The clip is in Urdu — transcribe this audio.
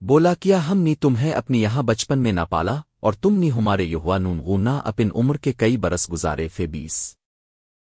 بولا، کیا ہم نے تمہیں اپنی یہاں بچپن میں نہ پالا اور تم نے ہمارے یہوا نون غونا اپن عمر کے کئی برس گزارے فے بیس